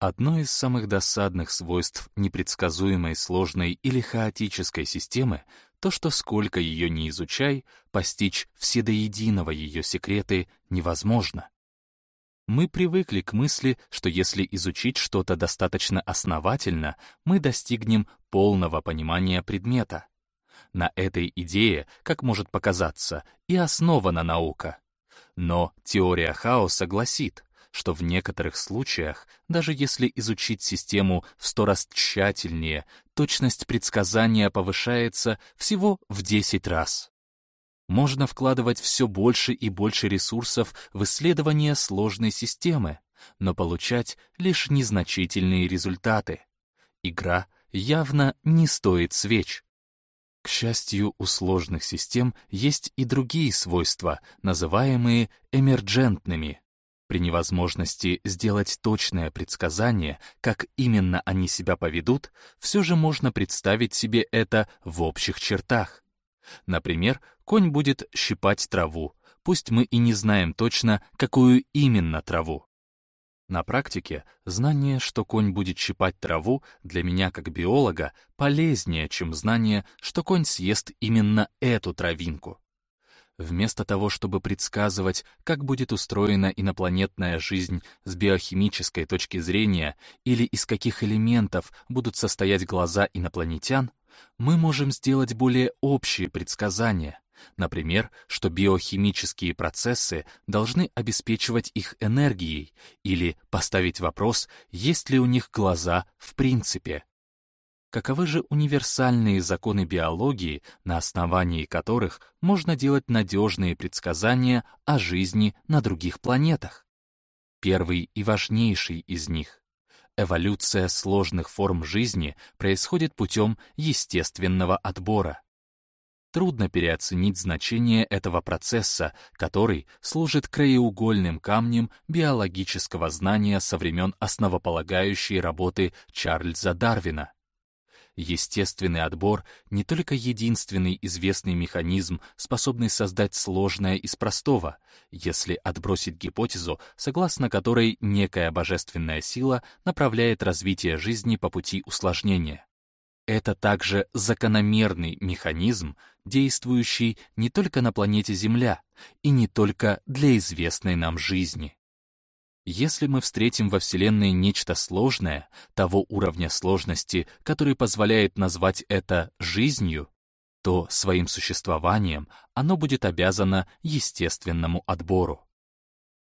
Одно из самых досадных свойств непредсказуемой, сложной или хаотической системы то, что сколько ее не изучай, постичь все до единого ее секреты невозможно. Мы привыкли к мысли, что если изучить что-то достаточно основательно, мы достигнем полного понимания предмета. На этой идее, как может показаться, и основана наука. Но теория хаоса гласит, что в некоторых случаях, даже если изучить систему в сто раз тщательнее, точность предсказания повышается всего в 10 раз. Можно вкладывать все больше и больше ресурсов в исследование сложной системы, но получать лишь незначительные результаты. Игра явно не стоит свеч. К счастью, у сложных систем есть и другие свойства, называемые эмерджентными. При невозможности сделать точное предсказание, как именно они себя поведут, все же можно представить себе это в общих чертах. Например, конь будет щипать траву, пусть мы и не знаем точно, какую именно траву. На практике знание, что конь будет щипать траву, для меня как биолога полезнее, чем знание, что конь съест именно эту травинку. Вместо того, чтобы предсказывать, как будет устроена инопланетная жизнь с биохимической точки зрения или из каких элементов будут состоять глаза инопланетян, мы можем сделать более общие предсказания. Например, что биохимические процессы должны обеспечивать их энергией, или поставить вопрос, есть ли у них глаза в принципе каковы же универсальные законы биологии, на основании которых можно делать надежные предсказания о жизни на других планетах. Первый и важнейший из них — эволюция сложных форм жизни происходит путем естественного отбора. Трудно переоценить значение этого процесса, который служит краеугольным камнем биологического знания со времен основополагающей работы Чарльза Дарвина. Естественный отбор — не только единственный известный механизм, способный создать сложное из простого, если отбросить гипотезу, согласно которой некая божественная сила направляет развитие жизни по пути усложнения. Это также закономерный механизм, действующий не только на планете Земля и не только для известной нам жизни. Если мы встретим во Вселенной нечто сложное, того уровня сложности, который позволяет назвать это жизнью, то своим существованием оно будет обязано естественному отбору.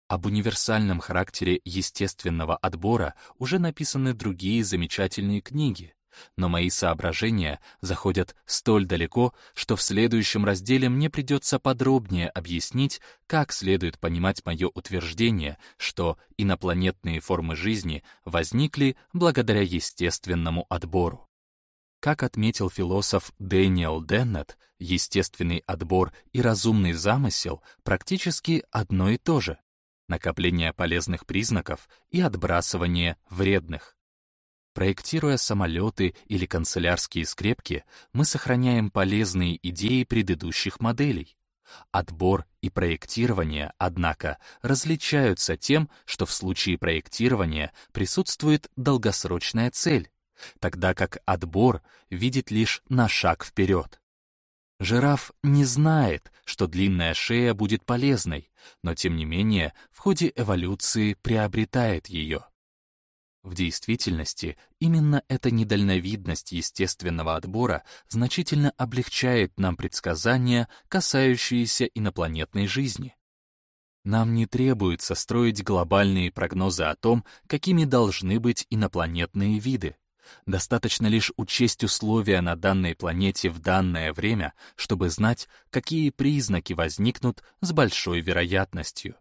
Об универсальном характере естественного отбора уже написаны другие замечательные книги, но мои соображения заходят столь далеко, что в следующем разделе мне придется подробнее объяснить, как следует понимать мое утверждение, что инопланетные формы жизни возникли благодаря естественному отбору. Как отметил философ Дэниел Деннет, естественный отбор и разумный замысел практически одно и то же — накопление полезных признаков и отбрасывание вредных. Проектируя самолеты или канцелярские скрепки, мы сохраняем полезные идеи предыдущих моделей. Отбор и проектирование, однако, различаются тем, что в случае проектирования присутствует долгосрочная цель, тогда как отбор видит лишь на шаг вперед. Жираф не знает, что длинная шея будет полезной, но тем не менее в ходе эволюции приобретает ее. В действительности, именно эта недальновидность естественного отбора значительно облегчает нам предсказания, касающиеся инопланетной жизни. Нам не требуется строить глобальные прогнозы о том, какими должны быть инопланетные виды. Достаточно лишь учесть условия на данной планете в данное время, чтобы знать, какие признаки возникнут с большой вероятностью.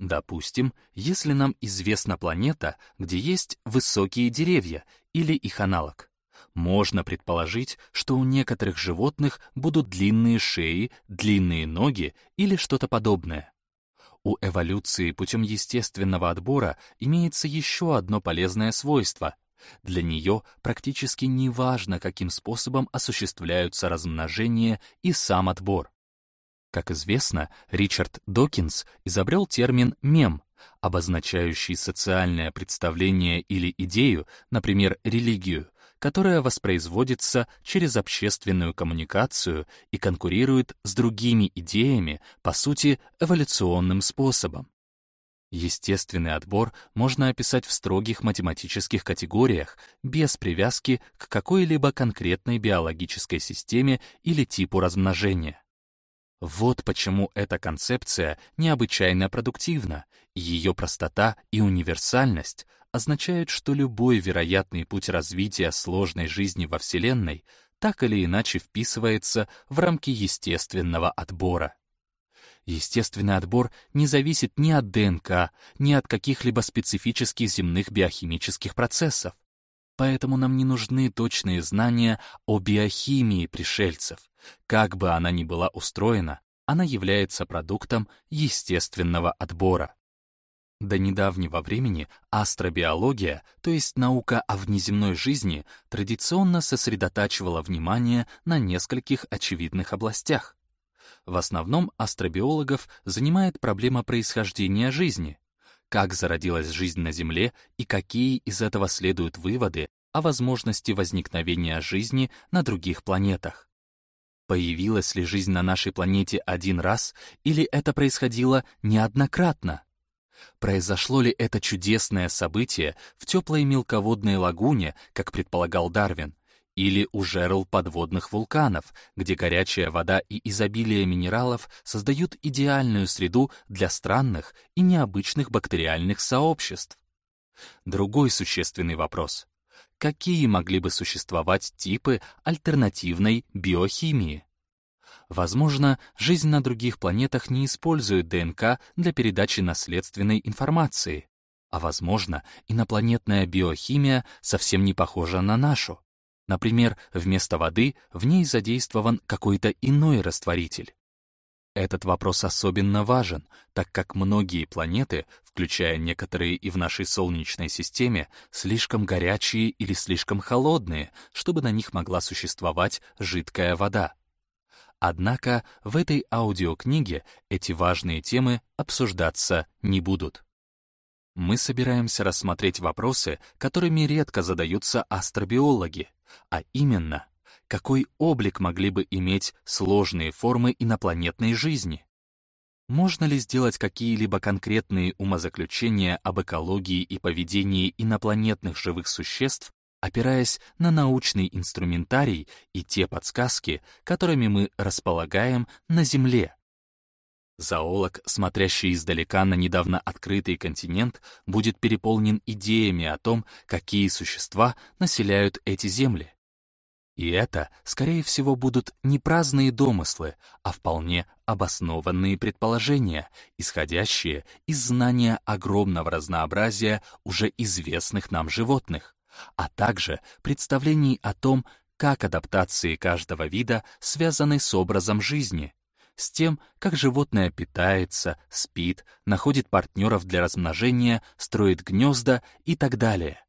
Допустим, если нам известна планета, где есть высокие деревья или их аналог, можно предположить, что у некоторых животных будут длинные шеи, длинные ноги или что-то подобное. У эволюции путем естественного отбора имеется еще одно полезное свойство. Для нее практически не важно, каким способом осуществляются размножение и сам отбор. Как известно, Ричард Докинс изобрел термин «мем», обозначающий социальное представление или идею, например, религию, которая воспроизводится через общественную коммуникацию и конкурирует с другими идеями, по сути, эволюционным способом. Естественный отбор можно описать в строгих математических категориях, без привязки к какой-либо конкретной биологической системе или типу размножения. Вот почему эта концепция необычайно продуктивна, ее простота и универсальность означают, что любой вероятный путь развития сложной жизни во Вселенной так или иначе вписывается в рамки естественного отбора. Естественный отбор не зависит ни от ДНК, ни от каких-либо специфических земных биохимических процессов. Поэтому нам не нужны точные знания о биохимии пришельцев. Как бы она ни была устроена, она является продуктом естественного отбора. До недавнего времени астробиология, то есть наука о внеземной жизни, традиционно сосредотачивала внимание на нескольких очевидных областях. В основном астробиологов занимает проблема происхождения жизни, как зародилась жизнь на Земле и какие из этого следуют выводы о возможности возникновения жизни на других планетах. Появилась ли жизнь на нашей планете один раз, или это происходило неоднократно? Произошло ли это чудесное событие в теплой мелководной лагуне, как предполагал Дарвин, или у жерл подводных вулканов, где горячая вода и изобилие минералов создают идеальную среду для странных и необычных бактериальных сообществ. Другой существенный вопрос. Какие могли бы существовать типы альтернативной биохимии? Возможно, жизнь на других планетах не использует ДНК для передачи наследственной информации, а возможно, инопланетная биохимия совсем не похожа на нашу. Например, вместо воды в ней задействован какой-то иной растворитель. Этот вопрос особенно важен, так как многие планеты, включая некоторые и в нашей Солнечной системе, слишком горячие или слишком холодные, чтобы на них могла существовать жидкая вода. Однако в этой аудиокниге эти важные темы обсуждаться не будут. Мы собираемся рассмотреть вопросы, которыми редко задаются астробиологи, а именно, какой облик могли бы иметь сложные формы инопланетной жизни? Можно ли сделать какие-либо конкретные умозаключения об экологии и поведении инопланетных живых существ, опираясь на научный инструментарий и те подсказки, которыми мы располагаем на Земле? Зоолог, смотрящий издалека на недавно открытый континент, будет переполнен идеями о том, какие существа населяют эти земли. И это, скорее всего, будут не праздные домыслы, а вполне обоснованные предположения, исходящие из знания огромного разнообразия уже известных нам животных, а также представлений о том, как адаптации каждого вида связаны с образом жизни, с тем, как животное питается, спит, находит партнеров для размножения, строит гнезда и так далее.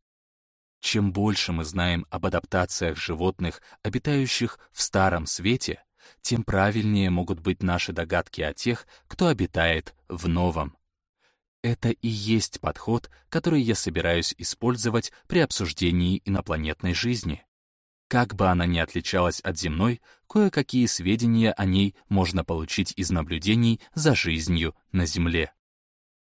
Чем больше мы знаем об адаптациях животных, обитающих в Старом Свете, тем правильнее могут быть наши догадки о тех, кто обитает в Новом. Это и есть подход, который я собираюсь использовать при обсуждении инопланетной жизни. Как бы она ни отличалась от земной, кое-какие сведения о ней можно получить из наблюдений за жизнью на Земле.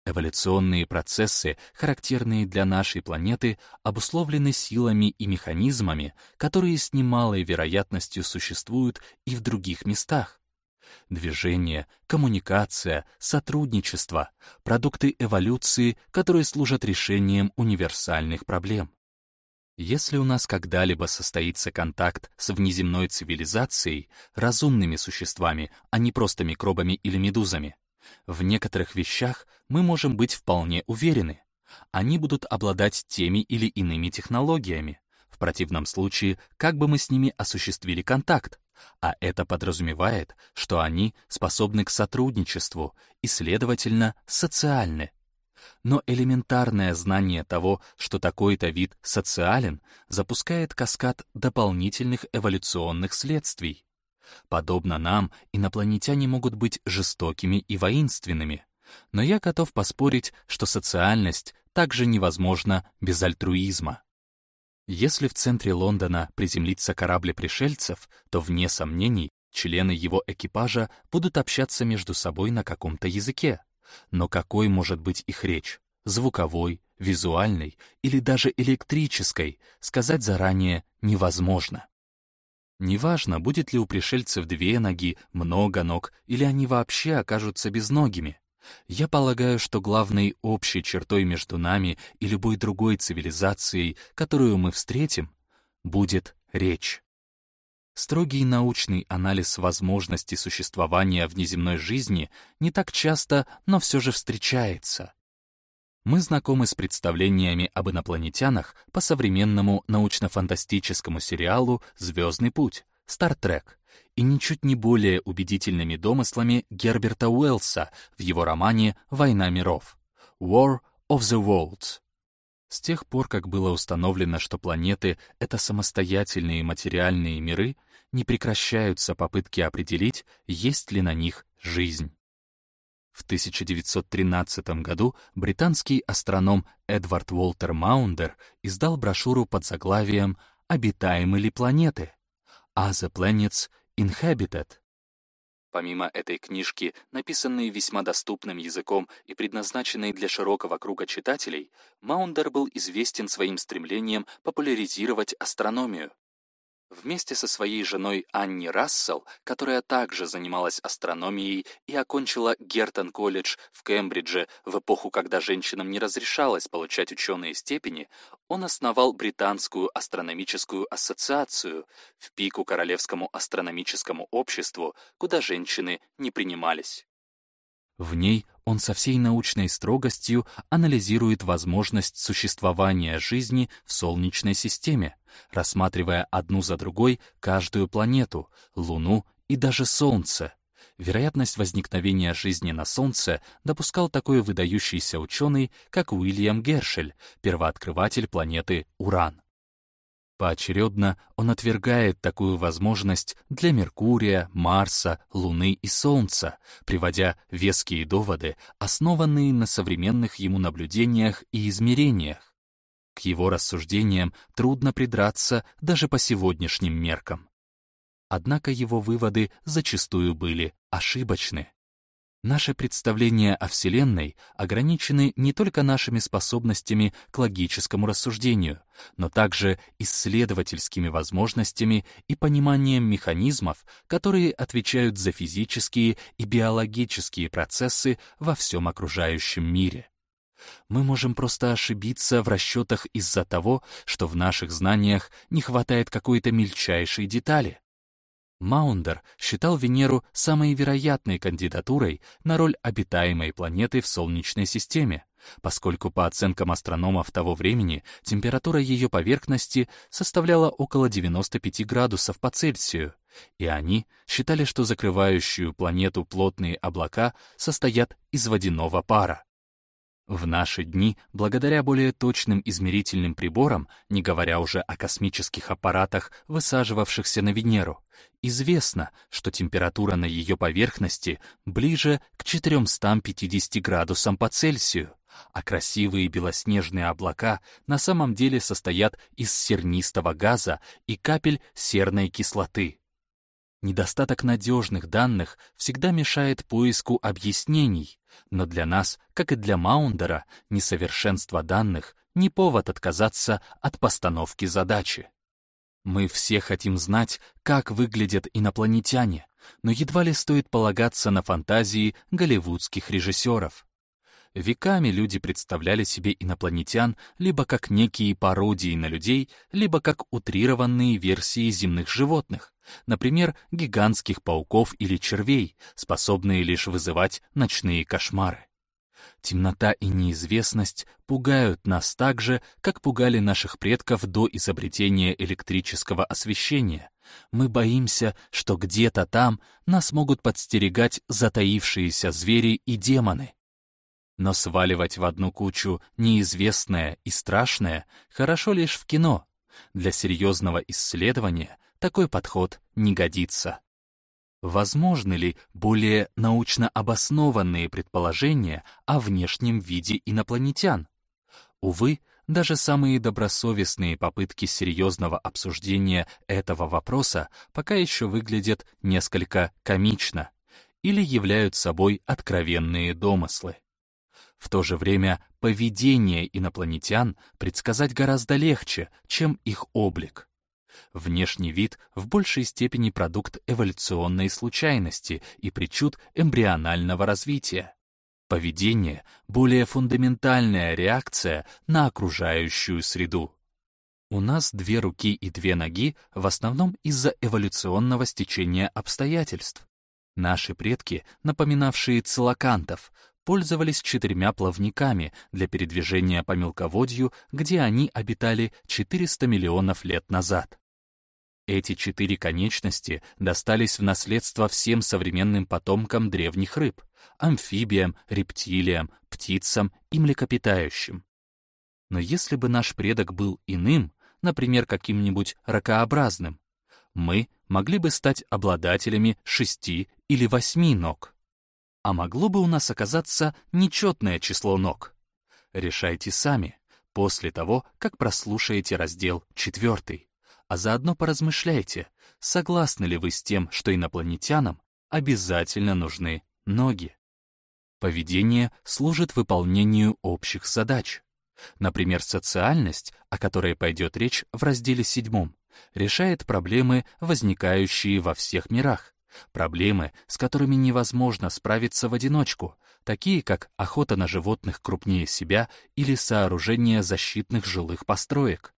Эволюционные процессы, характерные для нашей планеты, обусловлены силами и механизмами, которые с немалой вероятностью существуют и в других местах. Движение, коммуникация, сотрудничество — продукты эволюции, которые служат решением универсальных проблем. Если у нас когда-либо состоится контакт с внеземной цивилизацией, разумными существами, а не просто микробами или медузами, в некоторых вещах мы можем быть вполне уверены. Они будут обладать теми или иными технологиями. В противном случае, как бы мы с ними осуществили контакт? А это подразумевает, что они способны к сотрудничеству и, следовательно, социальны но элементарное знание того, что такой-то вид социален, запускает каскад дополнительных эволюционных следствий. Подобно нам, инопланетяне могут быть жестокими и воинственными. Но я готов поспорить, что социальность также невозможна без альтруизма. Если в центре Лондона приземлится корабль пришельцев, то, вне сомнений, члены его экипажа будут общаться между собой на каком-то языке. Но какой может быть их речь? Звуковой, визуальной или даже электрической, сказать заранее невозможно. Неважно, будет ли у пришельцев две ноги, много ног, или они вообще окажутся безногими. Я полагаю, что главной общей чертой между нами и любой другой цивилизацией, которую мы встретим, будет речь. Строгий научный анализ возможности существования внеземной жизни не так часто, но все же встречается. Мы знакомы с представлениями об инопланетянах по современному научно-фантастическому сериалу «Звездный путь» «Стартрек» и ничуть не более убедительными домыслами Герберта Уэллса в его романе «Война миров» «War of the Worlds». С тех пор, как было установлено, что планеты — это самостоятельные материальные миры, не прекращаются попытки определить, есть ли на них жизнь. В 1913 году британский астроном Эдвард Уолтер Маундер издал брошюру под заглавием «Обитаемы ли планеты?» «Are the planets inhabited?» Помимо этой книжки, написанной весьма доступным языком и предназначенной для широкого круга читателей, Маундер был известен своим стремлением популяризировать астрономию. Вместе со своей женой Анни Рассел, которая также занималась астрономией и окончила Гертон-колледж в Кембридже в эпоху, когда женщинам не разрешалось получать ученые степени, он основал Британскую астрономическую ассоциацию в пику Королевскому астрономическому обществу, куда женщины не принимались. В ней он со всей научной строгостью анализирует возможность существования жизни в Солнечной системе, рассматривая одну за другой каждую планету, Луну и даже Солнце. Вероятность возникновения жизни на Солнце допускал такой выдающийся ученый, как Уильям Гершель, первооткрыватель планеты Уран. Поочередно он отвергает такую возможность для Меркурия, Марса, Луны и Солнца, приводя веские доводы, основанные на современных ему наблюдениях и измерениях. К его рассуждениям трудно придраться даже по сегодняшним меркам. Однако его выводы зачастую были ошибочны. Наши представления о Вселенной ограничены не только нашими способностями к логическому рассуждению, но также исследовательскими возможностями и пониманием механизмов, которые отвечают за физические и биологические процессы во всем окружающем мире. Мы можем просто ошибиться в расчетах из-за того, что в наших знаниях не хватает какой-то мельчайшей детали. Маундер считал Венеру самой вероятной кандидатурой на роль обитаемой планеты в Солнечной системе, поскольку по оценкам астрономов того времени температура ее поверхности составляла около 95 градусов по Цельсию, и они считали, что закрывающую планету плотные облака состоят из водяного пара. В наши дни, благодаря более точным измерительным приборам, не говоря уже о космических аппаратах, высаживавшихся на Венеру, известно, что температура на ее поверхности ближе к 450 градусам по Цельсию, а красивые белоснежные облака на самом деле состоят из сернистого газа и капель серной кислоты. Недостаток надежных данных всегда мешает поиску объяснений, но для нас, как и для Маундера, несовершенство данных — не повод отказаться от постановки задачи. Мы все хотим знать, как выглядят инопланетяне, но едва ли стоит полагаться на фантазии голливудских режиссеров. Веками люди представляли себе инопланетян либо как некие пародии на людей, либо как утрированные версии земных животных, например, гигантских пауков или червей, способные лишь вызывать ночные кошмары. Темнота и неизвестность пугают нас так же, как пугали наших предков до изобретения электрического освещения. Мы боимся, что где-то там нас могут подстерегать затаившиеся звери и демоны. Но сваливать в одну кучу неизвестное и страшное хорошо лишь в кино. Для серьезного исследования такой подход не годится. возможны ли более научно обоснованные предположения о внешнем виде инопланетян? Увы, даже самые добросовестные попытки серьезного обсуждения этого вопроса пока еще выглядят несколько комично или являют собой откровенные домыслы. В то же время поведение инопланетян предсказать гораздо легче, чем их облик. Внешний вид в большей степени продукт эволюционной случайности и причуд эмбрионального развития. Поведение — более фундаментальная реакция на окружающую среду. У нас две руки и две ноги в основном из-за эволюционного стечения обстоятельств. Наши предки, напоминавшие целокантов, пользовались четырьмя плавниками для передвижения по мелководью, где они обитали 400 миллионов лет назад. Эти четыре конечности достались в наследство всем современным потомкам древних рыб — амфибиям, рептилиям, птицам и млекопитающим. Но если бы наш предок был иным, например, каким-нибудь ракообразным, мы могли бы стать обладателями шести или восьми ног. А могло бы у нас оказаться нечетное число ног? Решайте сами, после того, как прослушаете раздел четвертый а заодно поразмышляйте, согласны ли вы с тем, что инопланетянам обязательно нужны ноги. Поведение служит выполнению общих задач. Например, социальность, о которой пойдет речь в разделе седьмом, решает проблемы, возникающие во всех мирах, проблемы, с которыми невозможно справиться в одиночку, такие как охота на животных крупнее себя или сооружение защитных жилых построек.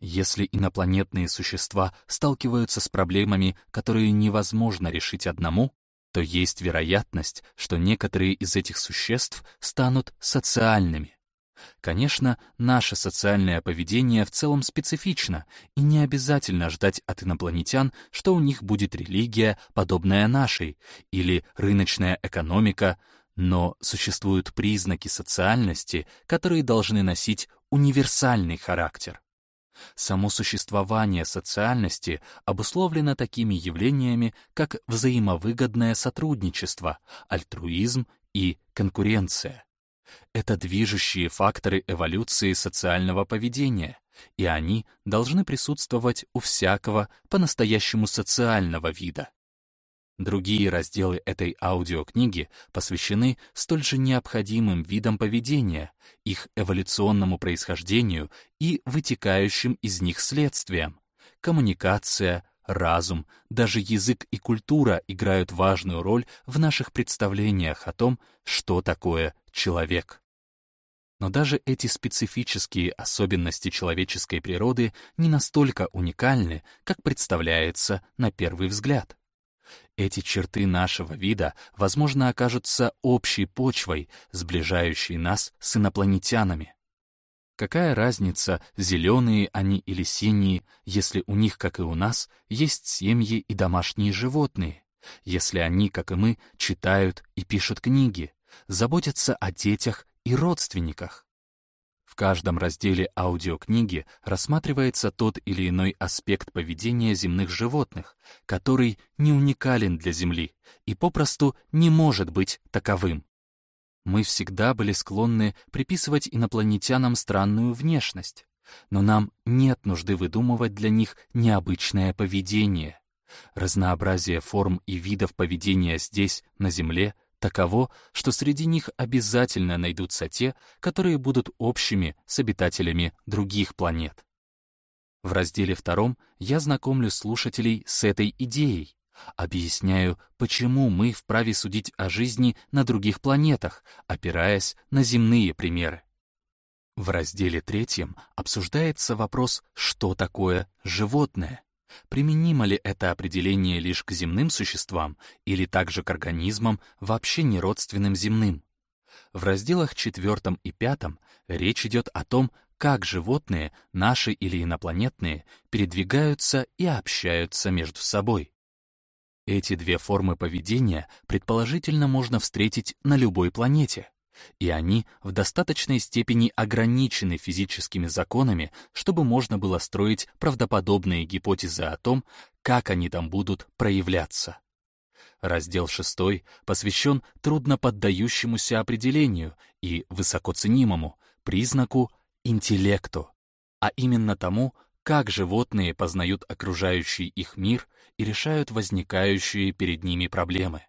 Если инопланетные существа сталкиваются с проблемами, которые невозможно решить одному, то есть вероятность, что некоторые из этих существ станут социальными. Конечно, наше социальное поведение в целом специфично, и не обязательно ждать от инопланетян, что у них будет религия, подобная нашей, или рыночная экономика, но существуют признаки социальности, которые должны носить универсальный характер. Само существование социальности обусловлено такими явлениями, как взаимовыгодное сотрудничество, альтруизм и конкуренция. Это движущие факторы эволюции социального поведения, и они должны присутствовать у всякого по-настоящему социального вида. Другие разделы этой аудиокниги посвящены столь же необходимым видам поведения, их эволюционному происхождению и вытекающим из них следствиям. Коммуникация, разум, даже язык и культура играют важную роль в наших представлениях о том, что такое человек. Но даже эти специфические особенности человеческой природы не настолько уникальны, как представляется на первый взгляд. Эти черты нашего вида, возможно, окажутся общей почвой, сближающей нас с инопланетянами. Какая разница, зеленые они или синие, если у них, как и у нас, есть семьи и домашние животные, если они, как и мы, читают и пишут книги, заботятся о детях и родственниках? В каждом разделе аудиокниги рассматривается тот или иной аспект поведения земных животных, который не уникален для Земли и попросту не может быть таковым. Мы всегда были склонны приписывать инопланетянам странную внешность, но нам нет нужды выдумывать для них необычное поведение. Разнообразие форм и видов поведения здесь, на Земле, таково, что среди них обязательно найдутся те, которые будут общими с обитателями других планет. В разделе втором я знакомлю слушателей с этой идеей, объясняю, почему мы вправе судить о жизни на других планетах, опираясь на земные примеры. В разделе третьем обсуждается вопрос, что такое животное. Применимо ли это определение лишь к земным существам или также к организмам, вообще не родственным земным? В разделах четвертом и пятом речь идет о том, как животные, наши или инопланетные, передвигаются и общаются между собой. Эти две формы поведения предположительно можно встретить на любой планете и они в достаточной степени ограничены физическими законами, чтобы можно было строить правдоподобные гипотезы о том, как они там будут проявляться. Раздел 6 посвящен трудноподдающемуся определению и высокоценимому признаку интеллекту, а именно тому, как животные познают окружающий их мир и решают возникающие перед ними проблемы.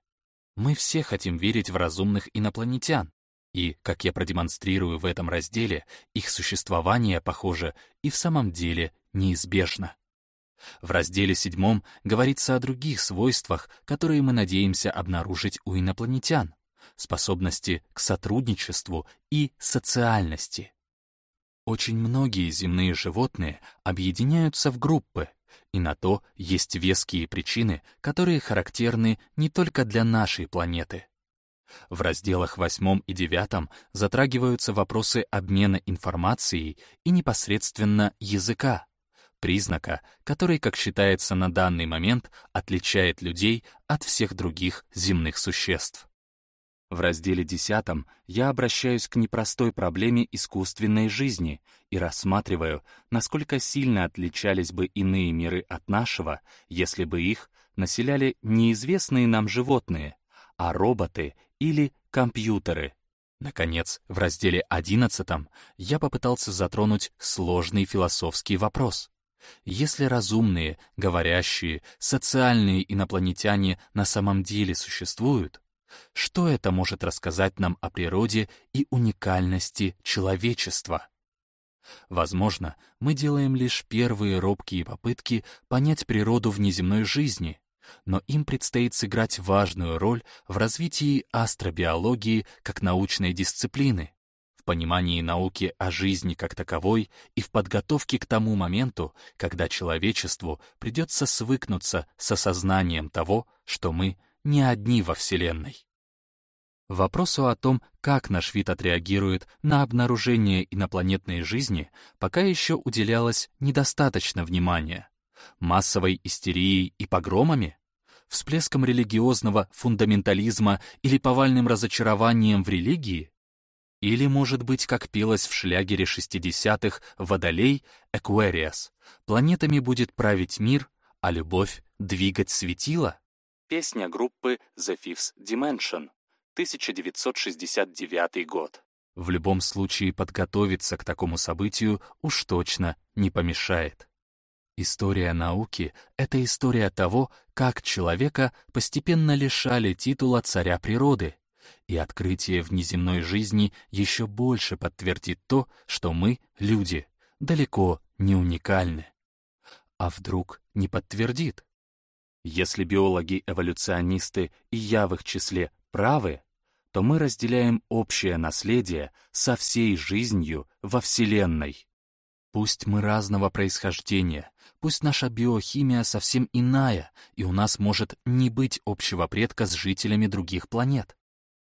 Мы все хотим верить в разумных инопланетян, и, как я продемонстрирую в этом разделе, их существование, похоже, и в самом деле неизбежно. В разделе седьмом говорится о других свойствах, которые мы надеемся обнаружить у инопланетян, способности к сотрудничеству и социальности. Очень многие земные животные объединяются в группы, и на то есть веские причины, которые характерны не только для нашей планеты. В разделах 8 и 9 затрагиваются вопросы обмена информацией и непосредственно языка, признака, который, как считается на данный момент, отличает людей от всех других земных существ. В разделе 10 я обращаюсь к непростой проблеме искусственной жизни и рассматриваю, насколько сильно отличались бы иные миры от нашего, если бы их населяли неизвестные нам животные, а роботы или компьютеры. Наконец, в разделе 11 я попытался затронуть сложный философский вопрос. Если разумные, говорящие, социальные инопланетяне на самом деле существуют, что это может рассказать нам о природе и уникальности человечества? Возможно, мы делаем лишь первые робкие попытки понять природу внеземной жизни, но им предстоит сыграть важную роль в развитии астробиологии как научной дисциплины, в понимании науки о жизни как таковой и в подготовке к тому моменту, когда человечеству придется свыкнуться с осознанием того, что мы не одни во Вселенной. Вопросу о том, как наш вид отреагирует на обнаружение инопланетной жизни, пока еще уделялось недостаточно внимания. Массовой истерией и погромами? Всплеском религиозного фундаментализма или повальным разочарованием в религии? Или, может быть, как пелось в шлягере 60-х «Водолей» Экуэриас, планетами будет править мир, а любовь — двигать светило? Песня группы The Fifth Dimension, 1969 год. В любом случае подготовиться к такому событию уж точно не помешает. История науки — это история того, как человека постепенно лишали титула царя природы, и открытие внеземной жизни еще больше подтвердит то, что мы, люди, далеко не уникальны. А вдруг не подтвердит? Если биологи-эволюционисты, и я в их числе, правы, то мы разделяем общее наследие со всей жизнью во Вселенной. Пусть мы разного происхождения, пусть наша биохимия совсем иная, и у нас может не быть общего предка с жителями других планет.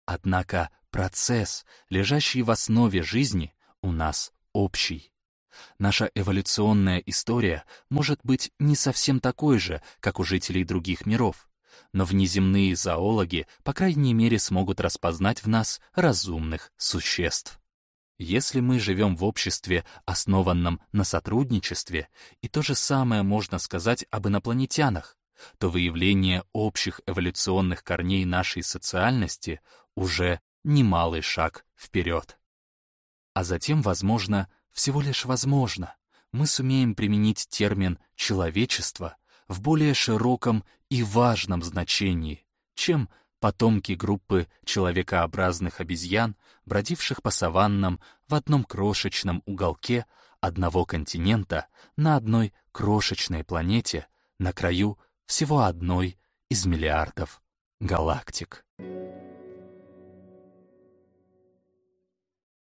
Однако процесс, лежащий в основе жизни, у нас общий. Наша эволюционная история может быть не совсем такой же, как у жителей других миров, но внеземные зоологи, по крайней мере, смогут распознать в нас разумных существ. Если мы живем в обществе, основанном на сотрудничестве, и то же самое можно сказать об инопланетянах, то выявление общих эволюционных корней нашей социальности уже немалый шаг вперед. А затем, возможно, всего лишь возможно, мы сумеем применить термин «человечество» в более широком и важном значении, чем потомки группы человекообразных обезьян, бродивших по саваннам в одном крошечном уголке одного континента на одной крошечной планете на краю всего одной из миллиардов галактик.